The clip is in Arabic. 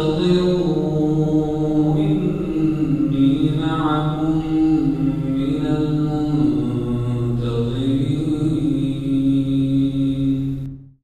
تنتظرون